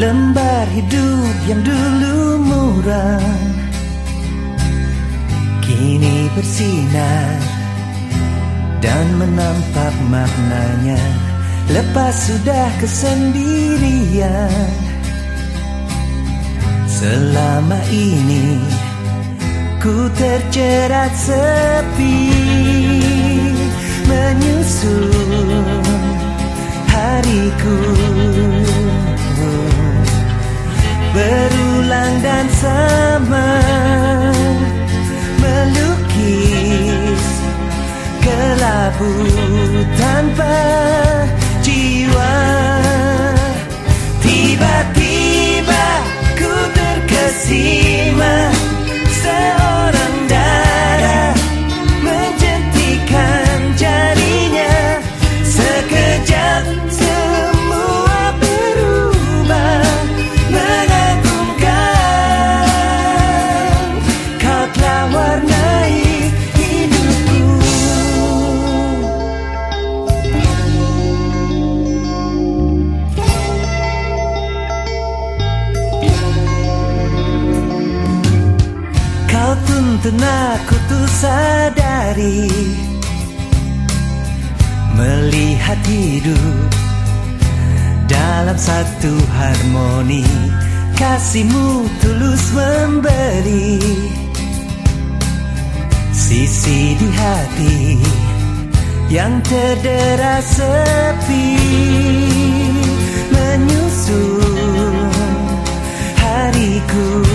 Lembar hidup yang dulu murah Kini bersinar Dan menampak maknanya. Lepas sudah kesendirian. Selama ini Ku terjerat sepi Menyusun hariku Dan sama Melukis kelabu tanpa jiwa. Tiba-tiba Kau tuntun aku tuh sadari. Melihat hidup dalam satu harmoni Kasihmu tulus memberi. Sisi di hati yang terdera sepi Menyusun hariku